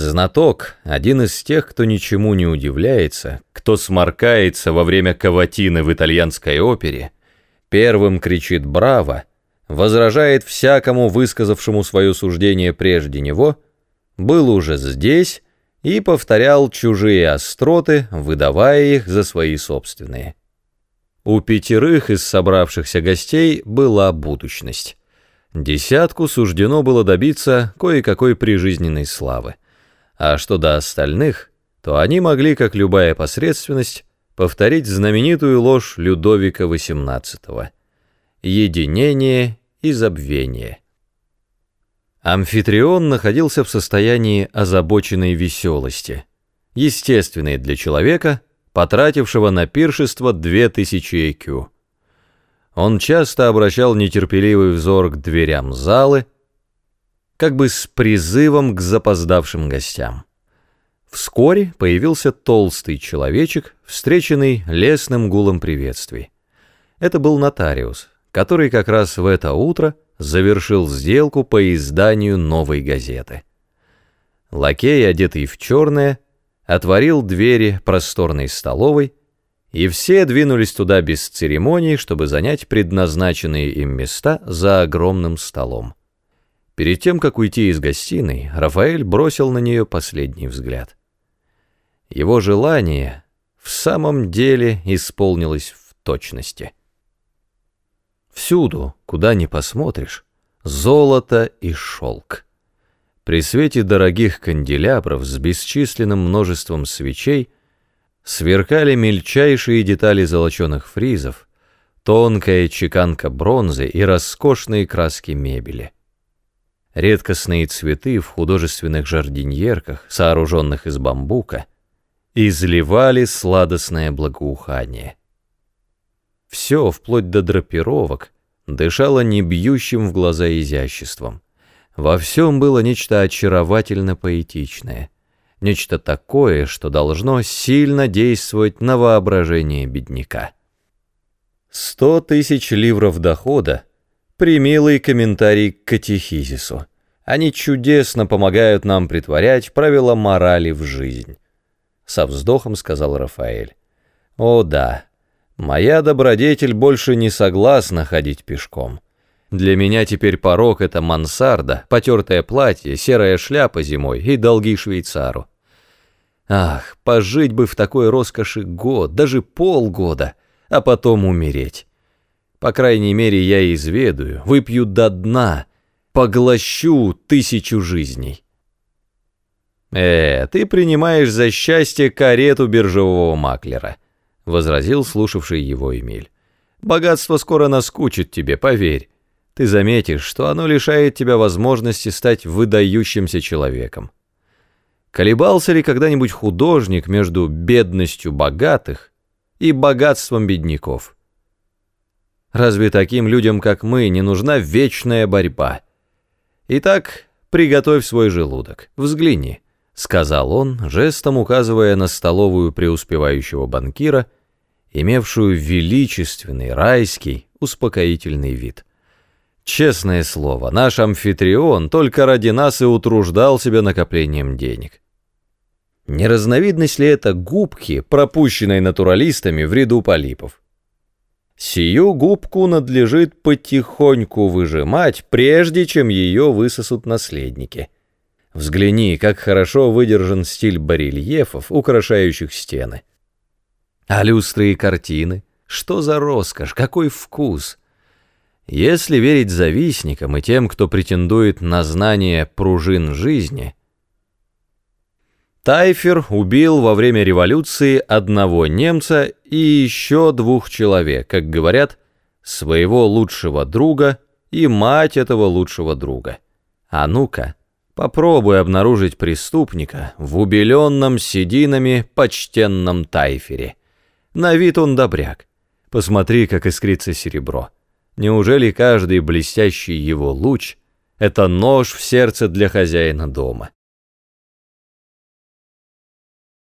Знаток — один из тех, кто ничему не удивляется, кто сморкается во время каватины в итальянской опере, первым кричит «Браво!», возражает всякому высказавшему свое суждение прежде него, был уже здесь и повторял чужие остроты, выдавая их за свои собственные. У пятерых из собравшихся гостей была будущность. Десятку суждено было добиться кое-какой прижизненной славы. А что до остальных, то они могли, как любая посредственность, повторить знаменитую ложь Людовика XVIII — единение и забвение. Амфитрион находился в состоянии озабоченной веселости, естественной для человека, потратившего на пиршество две тысячи ЭКЮ. Он часто обращал нетерпеливый взор к дверям залы, как бы с призывом к запоздавшим гостям. Вскоре появился толстый человечек, встреченный лесным гулом приветствий. Это был нотариус, который как раз в это утро завершил сделку по изданию новой газеты. Лакей, одетый в черное, отворил двери просторной столовой, и все двинулись туда без церемоний, чтобы занять предназначенные им места за огромным столом. Перед тем, как уйти из гостиной, Рафаэль бросил на нее последний взгляд. Его желание в самом деле исполнилось в точности. Всюду, куда ни посмотришь, золото и шелк. При свете дорогих канделябров с бесчисленным множеством свечей сверкали мельчайшие детали золоченых фризов, тонкая чеканка бронзы и роскошные краски мебели. Редкостные цветы в художественных жардиньерках, сооруженных из бамбука, изливали сладостное благоухание. Все, вплоть до драпировок, дышало не бьющим в глаза изяществом. Во всем было нечто очаровательно поэтичное, нечто такое, что должно сильно действовать на воображение бедняка. Сто тысяч ливров дохода — примилый комментарий к катехизису. Они чудесно помогают нам притворять правила морали в жизнь. Со вздохом сказал Рафаэль. О да, моя добродетель больше не согласна ходить пешком. Для меня теперь порог — это мансарда, потертое платье, серая шляпа зимой и долги швейцару. Ах, пожить бы в такой роскоши год, даже полгода, а потом умереть. По крайней мере, я изведаю, выпью до дна, поглощу тысячу жизней. «Э, ты принимаешь за счастье карету биржевого маклера», — возразил слушавший его Эмиль. «Богатство скоро наскучит тебе, поверь. Ты заметишь, что оно лишает тебя возможности стать выдающимся человеком. Колебался ли когда-нибудь художник между бедностью богатых и богатством бедняков?» Разве таким людям, как мы, не нужна вечная борьба? Итак, приготовь свой желудок, взгляни, сказал он, жестом указывая на столовую преуспевающего банкира, имевшую величественный, райский, успокоительный вид. Честное слово, наш амфитрион только ради нас и утруждал себя накоплением денег. Не разновидность ли это губки, пропущенной натуралистами в ряду полипов? Сию губку надлежит потихоньку выжимать, прежде чем ее высосут наследники. Взгляни, как хорошо выдержан стиль барельефов, украшающих стены. А люстры и картины? Что за роскошь, какой вкус! Если верить завистникам и тем, кто претендует на знание пружин жизни — Тайфер убил во время революции одного немца и еще двух человек, как говорят, своего лучшего друга и мать этого лучшего друга. А ну-ка, попробуй обнаружить преступника в убеленном сединами почтенном Тайфере. На вид он добряк. Посмотри, как искрится серебро. Неужели каждый блестящий его луч — это нож в сердце для хозяина дома?